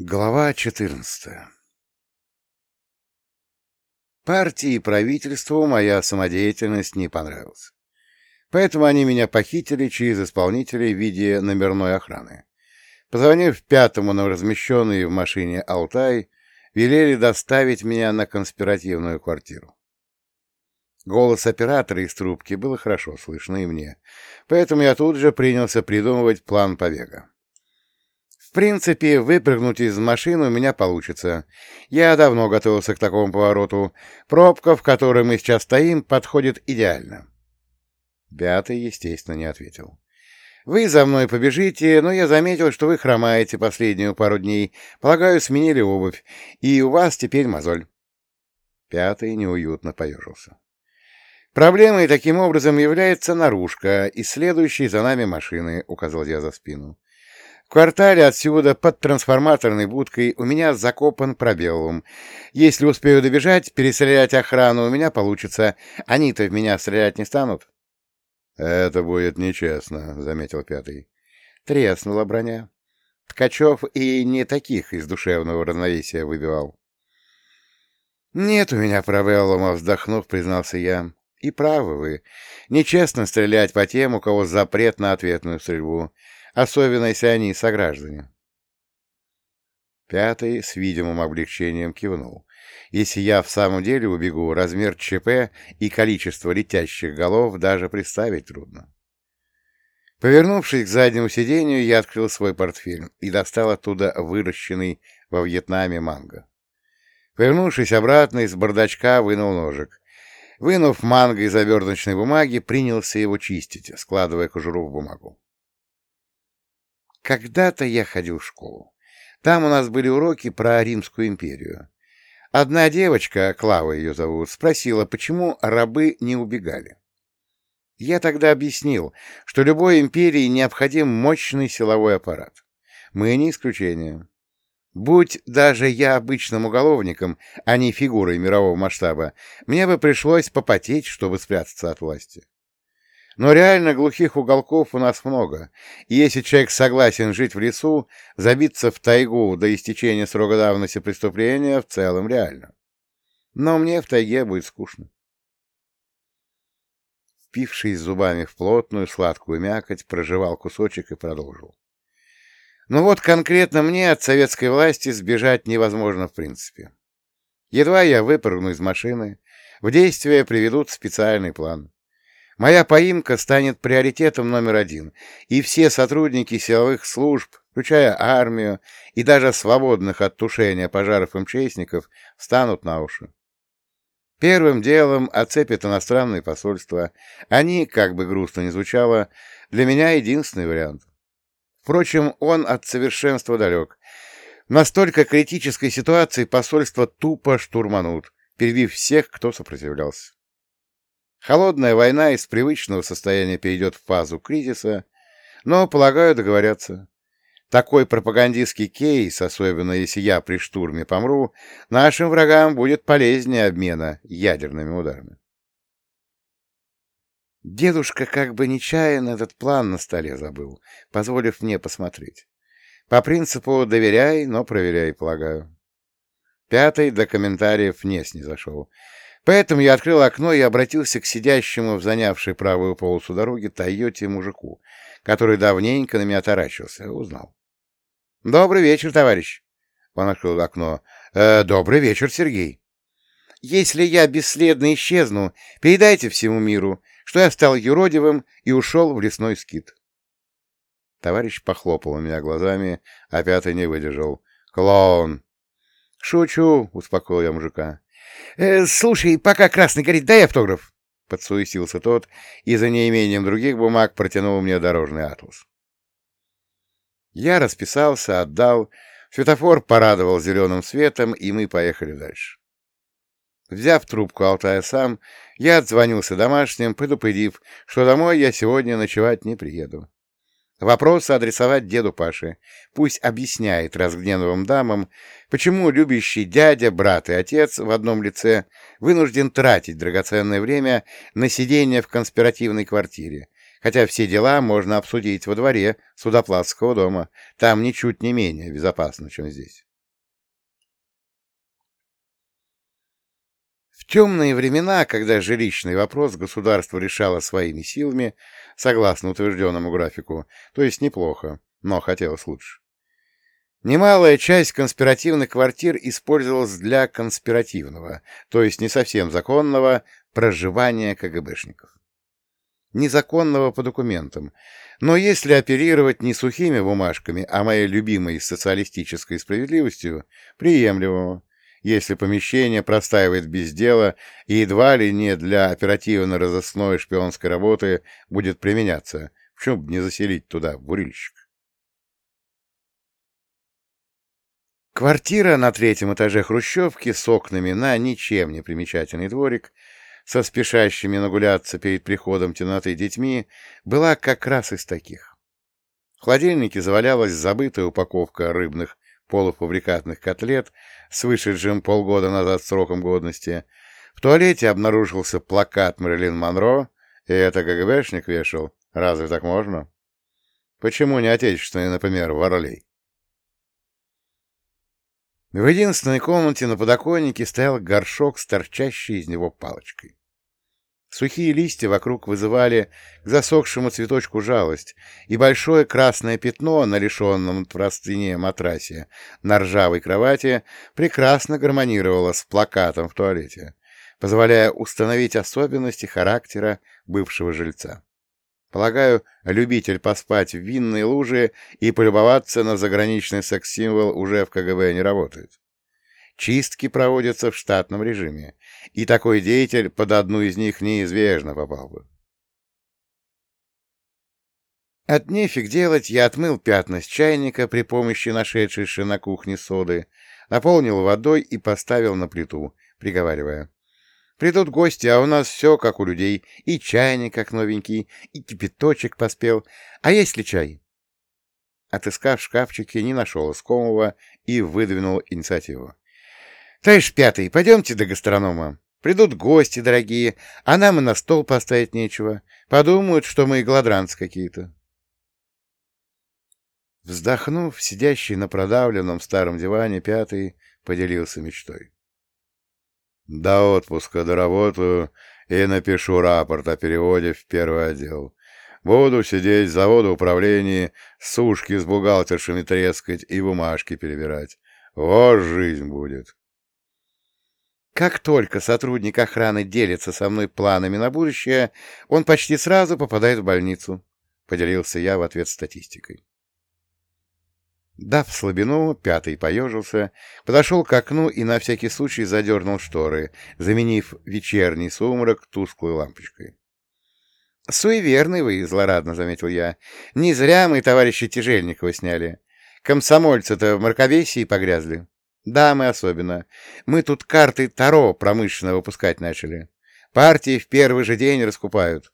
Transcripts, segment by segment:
Глава 14 Партии и правительству моя самодеятельность не понравилась. Поэтому они меня похитили через исполнителей в виде номерной охраны. Позвонив пятому на размещенный в машине «Алтай», велели доставить меня на конспиративную квартиру. Голос оператора из трубки было хорошо слышно и мне, поэтому я тут же принялся придумывать план побега. В принципе, выпрыгнуть из машины у меня получится. Я давно готовился к такому повороту. Пробка, в которой мы сейчас стоим, подходит идеально. Пятый, естественно, не ответил. Вы за мной побежите, но я заметил, что вы хромаете последнюю пару дней. Полагаю, сменили обувь, и у вас теперь мозоль. Пятый неуютно поежился. Проблемой таким образом является наружка и следующие за нами машины, указал я за спину. В квартале отсюда, под трансформаторной будкой, у меня закопан пробелом. Если успею добежать, перестрелять охрану у меня получится. Они-то в меня стрелять не станут. — Это будет нечестно, — заметил пятый. Треснула броня. Ткачев и не таких из душевного равновесия выбивал. — Нет у меня пробеллума, вздохнув, признался я. И правы вы. Нечестно стрелять по тем, у кого запрет на ответную стрельбу особенно если они сограждане. Пятый с видимым облегчением кивнул. Если я в самом деле убегу, размер ЧП и количество летящих голов даже представить трудно. Повернувшись к заднему сиденью, я открыл свой портфель и достал оттуда выращенный во Вьетнаме манго. Повернувшись обратно, из бардачка вынул ножик. Вынув манго из оберточной бумаги, принялся его чистить, складывая кожуру в бумагу. Когда-то я ходил в школу. Там у нас были уроки про Римскую империю. Одна девочка, Клава ее зовут, спросила, почему рабы не убегали. Я тогда объяснил, что любой империи необходим мощный силовой аппарат. Мы не исключение. Будь даже я обычным уголовником, а не фигурой мирового масштаба, мне бы пришлось попотеть, чтобы спрятаться от власти. Но реально глухих уголков у нас много, и если человек согласен жить в лесу, забиться в тайгу до истечения срока давности преступления в целом реально. Но мне в тайге будет скучно. Впившись зубами в плотную сладкую мякоть, прожевал кусочек и продолжил. Но ну вот конкретно мне от советской власти сбежать невозможно в принципе. Едва я выпрыгну из машины, в действие приведут специальный план. Моя поимка станет приоритетом номер один, и все сотрудники силовых служб, включая армию и даже свободных от тушения пожаров МЧСников, станут на уши. Первым делом оцепят иностранные посольства. Они, как бы грустно ни звучало, для меня единственный вариант. Впрочем, он от совершенства далек. В настолько критической ситуации посольство тупо штурманут, перебив всех, кто сопротивлялся. Холодная война из привычного состояния перейдет в фазу кризиса, но, полагаю, договорятся. Такой пропагандистский кейс, особенно если я при штурме помру, нашим врагам будет полезнее обмена ядерными ударами. Дедушка как бы нечаянно этот план на столе забыл, позволив мне посмотреть. По принципу «доверяй, но проверяй», полагаю. Пятый до комментариев не снизошел. Поэтому я открыл окно и обратился к сидящему в занявшей правую полосу дороги Тойоте мужику, который давненько на меня таращился. Узнал. — Добрый вечер, товарищ. Он открыл окно. «Э, — Добрый вечер, Сергей. — Если я бесследно исчезну, передайте всему миру, что я стал юродивым и ушел в лесной скит. Товарищ похлопал меня глазами, а пятый не выдержал. — Клоун! — Шучу, — успокоил я мужика. Э, «Слушай, пока красный горит, дай автограф!» Подсуетился тот и за неимением других бумаг протянул мне дорожный атлас. Я расписался, отдал, светофор порадовал зеленым светом, и мы поехали дальше. Взяв трубку Алтая сам, я отзвонился домашним, предупредив, что домой я сегодня ночевать не приеду. Вопрос адресовать деду Паше. Пусть объясняет разгневанным дамам, почему любящий дядя, брат и отец в одном лице вынужден тратить драгоценное время на сидение в конспиративной квартире, хотя все дела можно обсудить во дворе Судоплатского дома, там ничуть не менее безопасно, чем здесь. В темные времена, когда жилищный вопрос государство решало своими силами, согласно утвержденному графику, то есть неплохо, но хотелось лучше. Немалая часть конспиративных квартир использовалась для конспиративного, то есть не совсем законного, проживания КГБшников. Незаконного по документам, но если оперировать не сухими бумажками, а моей любимой социалистической справедливостью, приемлемого, если помещение простаивает без дела и едва ли не для оперативно-розыскной шпионской работы будет применяться, почему бы не заселить туда бурильщик? Квартира на третьем этаже хрущевки с окнами на ничем не примечательный дворик, со спешащими нагуляться перед приходом темноты детьми, была как раз из таких. В холодильнике завалялась забытая упаковка рыбных полуфабрикатных котлет с вышедшим полгода назад сроком годности. В туалете обнаружился плакат Мэрилин Монро, и это КГБшник вешал. Разве так можно? Почему не отечественный, например, Варлей? В единственной комнате на подоконнике стоял горшок с торчащей из него палочкой. Сухие листья вокруг вызывали к засохшему цветочку жалость, и большое красное пятно на лишенном простыне матрасе на ржавой кровати прекрасно гармонировало с плакатом в туалете, позволяя установить особенности характера бывшего жильца. Полагаю, любитель поспать в винной луже и полюбоваться на заграничный секс-символ уже в КГБ не работает. Чистки проводятся в штатном режиме, и такой деятель под одну из них неизбежно попал бы. От нефиг делать я отмыл пятна с чайника при помощи нашедшейся на кухне соды, наполнил водой и поставил на плиту, приговаривая. Придут гости, а у нас все как у людей. И чайник как новенький, и кипяточек поспел. А есть ли чай? Отыскав в шкафчике, не нашел искомого и выдвинул инициативу. — Товарищ Пятый, пойдемте до гастронома. Придут гости дорогие, а нам и на стол поставить нечего. Подумают, что мы голодранцы какие-то. Вздохнув, сидящий на продавленном старом диване Пятый поделился мечтой. До отпуска доработаю и напишу рапорт о переводе в первый отдел. Буду сидеть в завода управления, сушки с бухгалтершами трескать и бумажки перебирать. Вот жизнь будет. Как только сотрудник охраны делится со мной планами на будущее, он почти сразу попадает в больницу, — поделился я в ответ статистикой. Дав слабину, пятый поежился, подошел к окну и на всякий случай задернул шторы, заменив вечерний сумрак тусклой лампочкой. — Суеверный вы, — злорадно заметил я. — Не зря мы товарища Тяжельникова сняли. Комсомольцы-то в мракобесии погрязли. Да, мы особенно. Мы тут карты Таро промышленно выпускать начали. Партии в первый же день раскупают.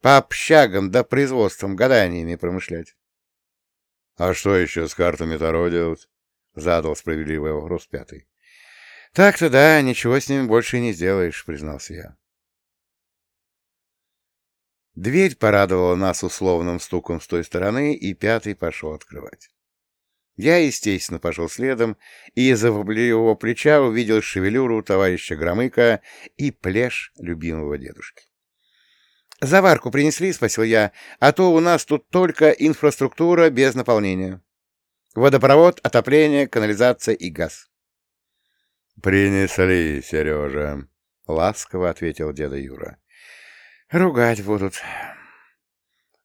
По общагам да производством гаданиями промышлять. — А что еще с картами Таро делать? — задал справедливый вопрос пятый. — Так-то да, ничего с ними больше не сделаешь, — признался я. Дверь порадовала нас условным стуком с той стороны, и пятый пошел открывать. Я, естественно, пошел следом, и из-за его плеча увидел шевелюру товарища Громыка и плешь любимого дедушки. «Заварку принесли?» — спросил я. «А то у нас тут только инфраструктура без наполнения. Водопровод, отопление, канализация и газ». «Принесли, Сережа», — ласково ответил деда Юра. «Ругать будут».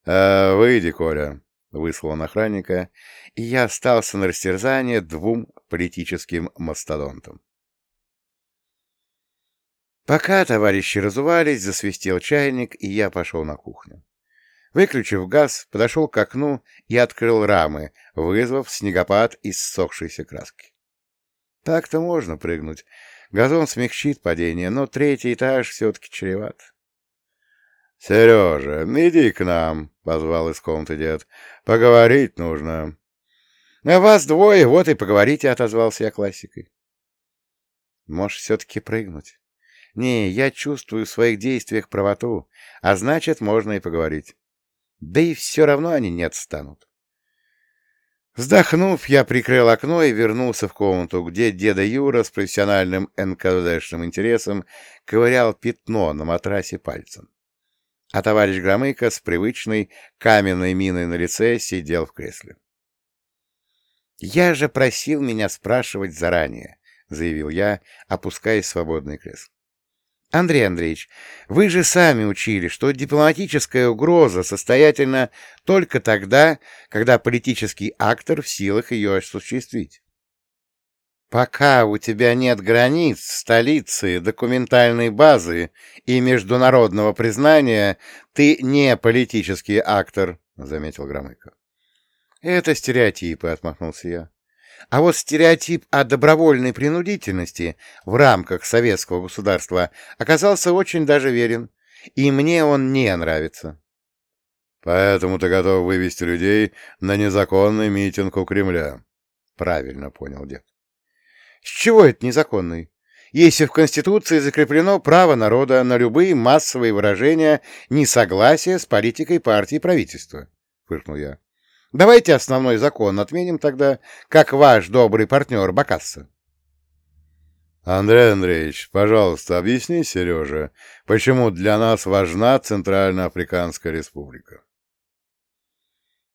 «А, выйди, Коля», — выслал он охранника, и я остался на растерзание двум политическим мастодонтам. Пока товарищи разувались, засвистел чайник, и я пошел на кухню. Выключив газ, подошел к окну и открыл рамы, вызвав снегопад из ссохшейся краски. Так-то можно прыгнуть. Газон смягчит падение, но третий этаж все-таки чреват. — Сережа, иди к нам, — позвал из комнаты дед. — Поговорить нужно. — А вас двое, вот и поговорите, — отозвался я классикой. — Можешь все-таки прыгнуть. Не, я чувствую в своих действиях правоту, а значит, можно и поговорить. Да и все равно они не отстанут. Вздохнув, я прикрыл окно и вернулся в комнату, где деда Юра с профессиональным НКВДшным интересом ковырял пятно на матрасе пальцем. А товарищ Громыко с привычной каменной миной на лице сидел в кресле. «Я же просил меня спрашивать заранее», — заявил я, опускаясь в свободное кресло. Андрей Андреевич, вы же сами учили, что дипломатическая угроза состоятельна только тогда, когда политический актор в силах ее осуществить. Пока у тебя нет границ, столицы, документальной базы и международного признания, ты не политический актор, — заметил Громыко. — Это стереотипы, — отмахнулся я. А вот стереотип о добровольной принудительности в рамках советского государства оказался очень даже верен, и мне он не нравится. Поэтому ты готов вывести людей на незаконный митинг у Кремля. Правильно понял дед. С чего это незаконный? Если в Конституции закреплено право народа на любые массовые выражения несогласия с политикой партии и правительства, фыркнул я. Давайте основной закон отменим тогда, как ваш добрый партнер Бакасса. Андрей Андреевич, пожалуйста, объясни Сереже, почему для нас важна Центральноафриканская республика.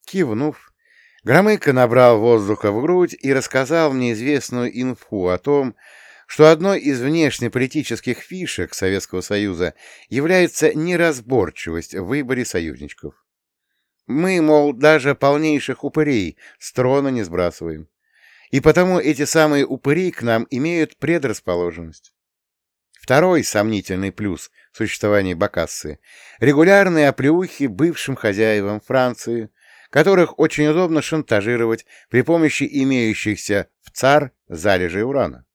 Кивнув, Громыко набрал воздуха в грудь и рассказал мне известную инфу о том, что одной из внешнеполитических фишек Советского Союза является неразборчивость в выборе союзничков. Мы, мол, даже полнейших упырей с трона не сбрасываем. И потому эти самые упыри к нам имеют предрасположенность. Второй сомнительный плюс существования Бакассы — регулярные оплеухи бывшим хозяевам Франции, которых очень удобно шантажировать при помощи имеющихся в ЦАР залежей урана.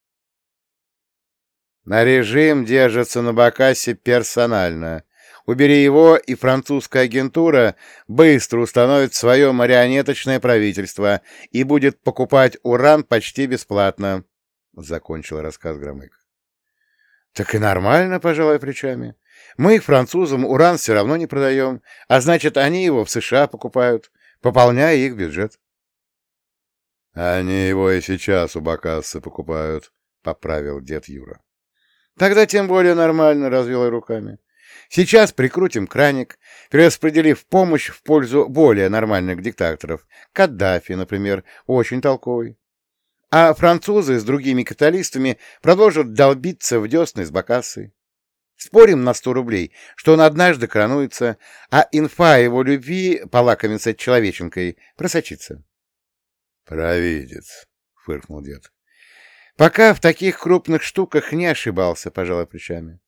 На режим держится на Бакассе персонально, Убери его, и французская агентура быстро установит свое марионеточное правительство и будет покупать уран почти бесплатно, — закончил рассказ Громык. — Так и нормально, пожалуй, плечами. Мы французам уран все равно не продаем, а значит, они его в США покупают, пополняя их бюджет. — Они его и сейчас у Бакассы покупают, — поправил дед Юра. — Тогда тем более нормально, — развел руками. Сейчас прикрутим краник, перераспределив помощь в пользу более нормальных диктаторов. Каддафи, например, очень толковый. А французы с другими каталистами продолжат долбиться в десны с Бакассой. Спорим на сто рублей, что он однажды коронуется, а инфа его любви полакомится человеченкой просочится. — Провидец, — фыркнул дед. — Пока в таких крупных штуках не ошибался, пожалуй, плечами.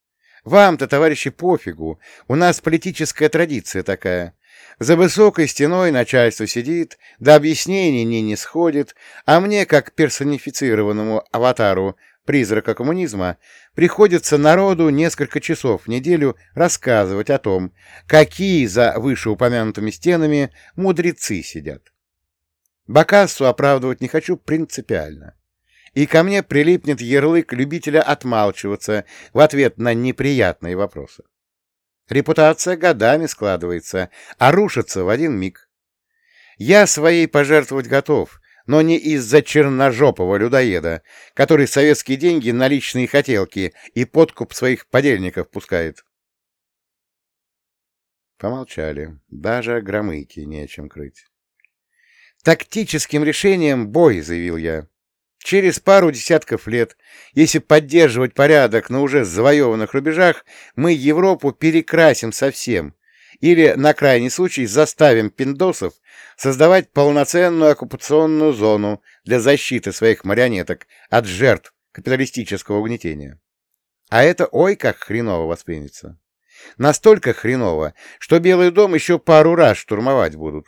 Вам-то, товарищи, пофигу. У нас политическая традиция такая. За высокой стеной начальство сидит, до объяснений не не сходит, а мне, как персонифицированному аватару призрака коммунизма, приходится народу несколько часов в неделю рассказывать о том, какие за вышеупомянутыми стенами мудрецы сидят. Бакассу оправдывать не хочу принципиально и ко мне прилипнет ярлык любителя отмалчиваться в ответ на неприятные вопросы. Репутация годами складывается, а рушится в один миг. Я своей пожертвовать готов, но не из-за черножопого людоеда, который советские деньги на личные хотелки и подкуп своих подельников пускает. Помолчали. Даже громыки нечем крыть. «Тактическим решением бой», — заявил я. Через пару десятков лет, если поддерживать порядок на уже завоеванных рубежах, мы Европу перекрасим совсем, или, на крайний случай, заставим пиндосов создавать полноценную оккупационную зону для защиты своих марионеток от жертв капиталистического угнетения. А это ой как хреново воспримется. Настолько хреново, что Белый дом еще пару раз штурмовать будут.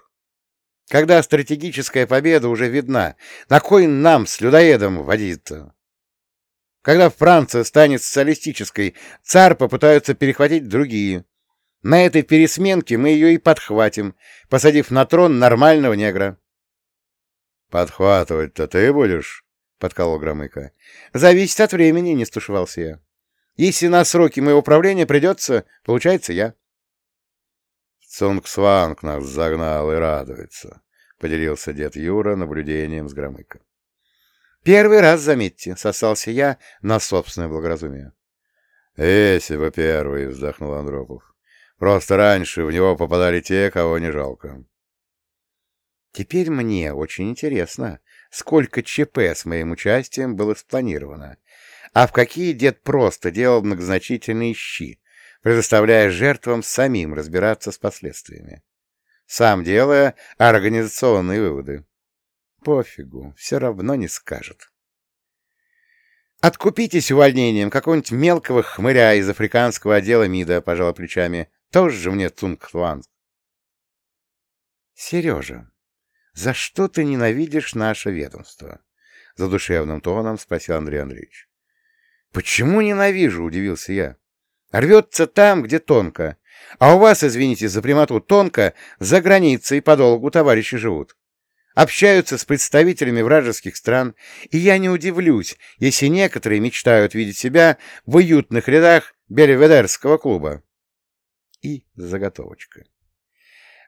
Когда стратегическая победа уже видна, на кой нам с людоедом водиться? Когда Франция станет социалистической, царь попытаются перехватить другие. На этой пересменке мы ее и подхватим, посадив на трон нормального негра. — Подхватывать-то ты будешь? — подколол Громыко. — Зависит от времени, — не стушевался я. Если на сроки моего правления придется, получается я. Цунг Сванг нас загнал и радуется, — поделился дед Юра наблюдением с Громыка. «Первый раз, заметьте», — сосался я на собственное благоразумие. «Если бы первый», — вздохнул Андропов. «Просто раньше в него попадали те, кого не жалко». Теперь мне очень интересно, сколько ЧП с моим участием было спланировано, а в какие дед просто делал многозначительные щи, предоставляя жертвам самим разбираться с последствиями. Сам делая организационные выводы. Пофигу, все равно не скажет. «Откупитесь увольнением какого-нибудь мелкого хмыря из африканского отдела МИДа», — пожала плечами. «Тоже же мне Цунгхван». «Сережа, за что ты ненавидишь наше ведомство?» — задушевным тоном спросил Андрей Андреевич. «Почему ненавижу?» — удивился я. «Рвется там, где тонко. А у вас, извините за прямоту, тонко, за границей подолгу товарищи живут. Общаются с представителями вражеских стран, и я не удивлюсь, если некоторые мечтают видеть себя в уютных рядах Бельведерского клуба». И заготовочка.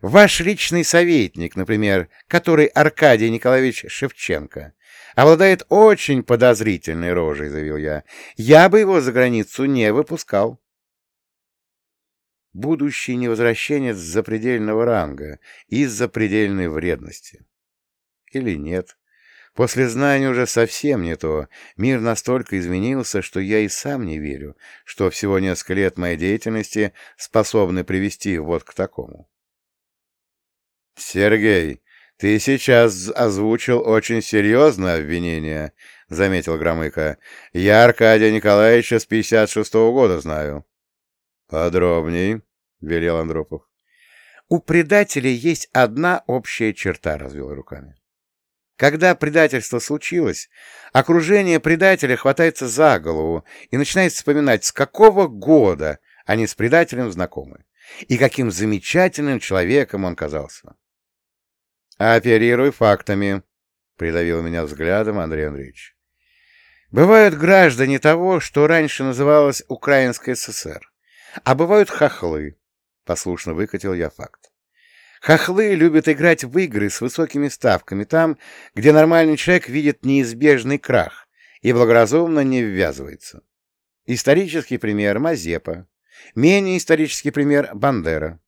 Ваш личный советник, например, который Аркадий Николаевич Шевченко, обладает очень подозрительной рожей, заявил я. Я бы его за границу не выпускал. Будущий невозвращенец запредельного ранга из запредельной вредности. Или нет? После знания уже совсем не то. Мир настолько изменился, что я и сам не верю, что всего несколько лет моей деятельности способны привести вот к такому. «Сергей, ты сейчас озвучил очень серьезное обвинение», — заметил Громыко. «Я Аркадия Николаевича с 56-го года знаю». «Подробней», — велел Андропов. «У предателей есть одна общая черта», — развел руками. Когда предательство случилось, окружение предателя хватается за голову и начинает вспоминать, с какого года они с предателем знакомы и каким замечательным человеком он казался. «Оперируй фактами», — придавил меня взглядом Андрей Андреевич. «Бывают граждане того, что раньше называлось Украинской ССР, а бывают хохлы», — послушно выкатил я факт. Хохлы любят играть в игры с высокими ставками там, где нормальный человек видит неизбежный крах и благоразумно не ввязывается. Исторический пример — Мазепа. Менее исторический пример — Бандера.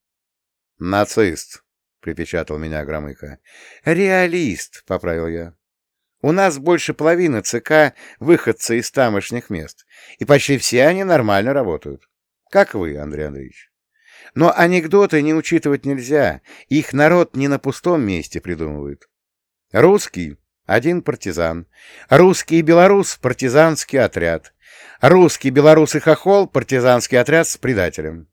«Нацист», — припечатал меня Громыко. «Реалист», — поправил я. «У нас больше половины ЦК выходцы из тамошних мест, и почти все они нормально работают. Как вы, Андрей Андреевич. Но анекдоты не учитывать нельзя, их народ не на пустом месте придумывает. Русский — один партизан, русский и белорус — партизанский отряд, русский, белорус и хохол — партизанский отряд с предателем».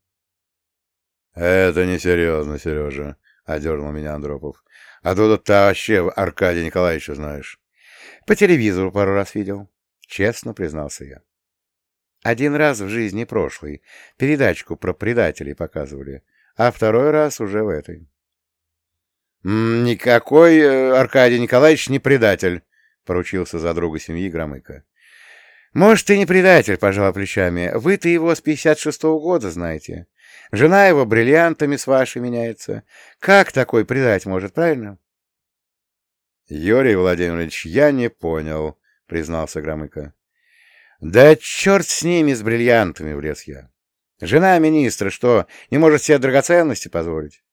«Это несерьезно, Сережа», — одернул меня Андропов. — А тут ты вообще Аркадия Николаевича знаешь. — По телевизору пару раз видел. Честно признался я. Один раз в жизни прошлый. Передачку про предателей показывали. А второй раз уже в этой. — Никакой э, Аркадий Николаевич не предатель, — поручился за друга семьи Громыко. — Может, и не предатель, — пожал плечами. Вы-то его с 56-го года знаете. Жена его бриллиантами с вашей меняется. Как такой предать может, правильно? — Юрий Владимирович, я не понял, — признался Громыко. — Да черт с ними, с бриллиантами, — влез я. Жена министра что, не может себе драгоценности позволить?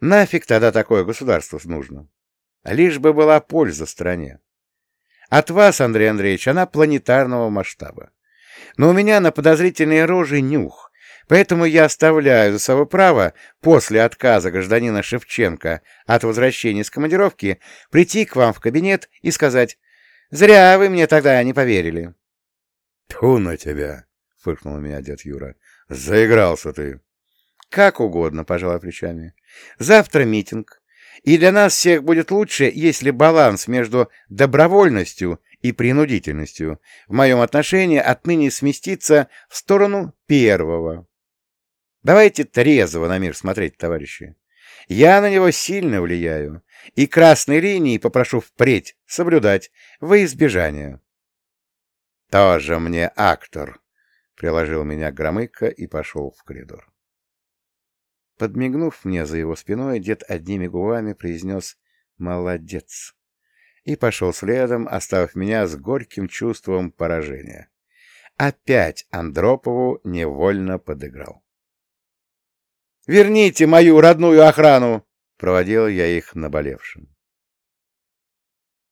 Нафиг тогда такое государство нужно? Лишь бы была польза стране. От вас, Андрей Андреевич, она планетарного масштаба. Но у меня на подозрительные рожи нюх, Поэтому я оставляю за собой право после отказа гражданина Шевченко от возвращения с командировки прийти к вам в кабинет и сказать «Зря вы мне тогда не поверили». «Тьфу на тебя!» — фыркнул меня дед Юра. «Заигрался ты!» «Как угодно», — пожалуй плечами. «Завтра митинг, и для нас всех будет лучше, если баланс между добровольностью и принудительностью в моем отношении отныне сместится в сторону первого». Давайте трезво на мир смотреть, товарищи. Я на него сильно влияю, и красной линии попрошу впредь соблюдать во избежание. — Тоже мне актор, — приложил меня Громыко и пошел в коридор. Подмигнув мне за его спиной, дед одними губами произнес Молодец. И пошел следом, оставив меня с горьким чувством поражения. Опять Андропову невольно подыграл. «Верните мою родную охрану!» — проводил я их наболевшим.